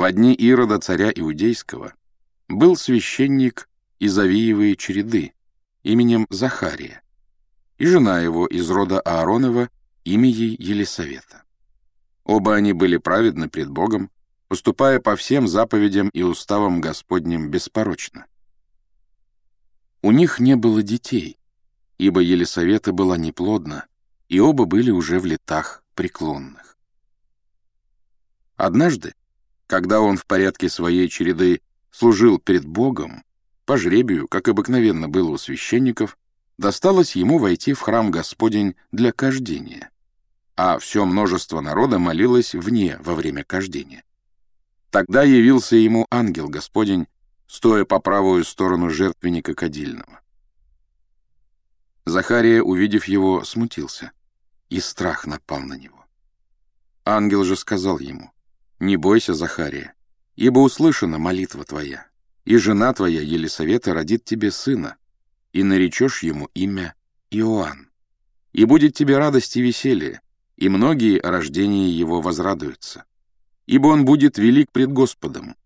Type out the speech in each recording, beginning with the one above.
В дни Ирода царя Иудейского был священник из Авиевой череды именем Захария, и жена его из рода Ааронова, имя Елисавета. Оба они были праведны пред Богом, поступая по всем заповедям и уставам Господним беспорочно. У них не было детей, ибо Елисавета была неплодна, и оба были уже в летах преклонных. Однажды, когда он в порядке своей череды служил перед Богом, по жребию, как обыкновенно было у священников, досталось ему войти в храм Господень для кождения, а все множество народа молилось вне во время кождения. Тогда явился ему ангел Господень, стоя по правую сторону жертвенника кадильного. Захария, увидев его, смутился, и страх напал на него. Ангел же сказал ему, «Не бойся, Захария, ибо услышана молитва твоя, и жена твоя Елисавета родит тебе сына, и наречешь ему имя Иоанн. И будет тебе радость и веселье, и многие о рождении его возрадуются. Ибо он будет велик пред Господом,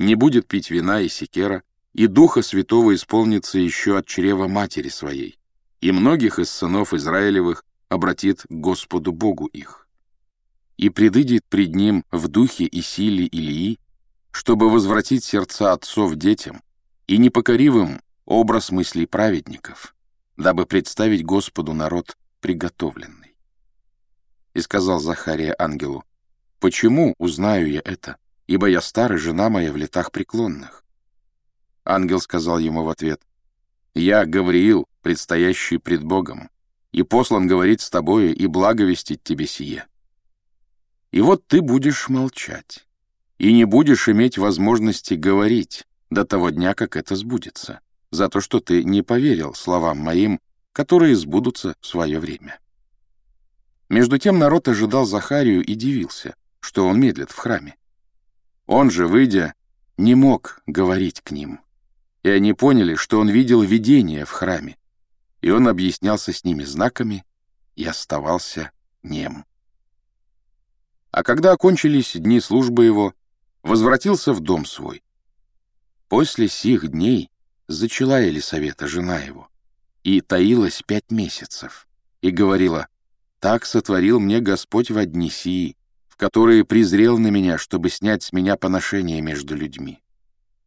не будет пить вина и секера, и Духа Святого исполнится еще от чрева матери своей, и многих из сынов Израилевых обратит к Господу Богу их и предыдет пред ним в духе и силе Илии, чтобы возвратить сердца отцов детям и непокоривым образ мыслей праведников, дабы представить Господу народ приготовленный. И сказал Захария ангелу, «Почему узнаю я это? Ибо я старый, жена моя в летах преклонных». Ангел сказал ему в ответ, «Я, Гавриил, предстоящий пред Богом, и послан говорить с тобою и благовестить тебе сие». И вот ты будешь молчать, и не будешь иметь возможности говорить до того дня, как это сбудется, за то, что ты не поверил словам моим, которые сбудутся в свое время. Между тем народ ожидал Захарию и дивился, что он медлит в храме. Он же, выйдя, не мог говорить к ним, и они поняли, что он видел видение в храме, и он объяснялся с ними знаками и оставался нем. А когда окончились дни службы его, возвратился в дом свой. После сих дней зачала Елисавета, жена его, и таилась пять месяцев, и говорила, «Так сотворил мне Господь в одни сии, в которые презрел на меня, чтобы снять с меня поношение между людьми.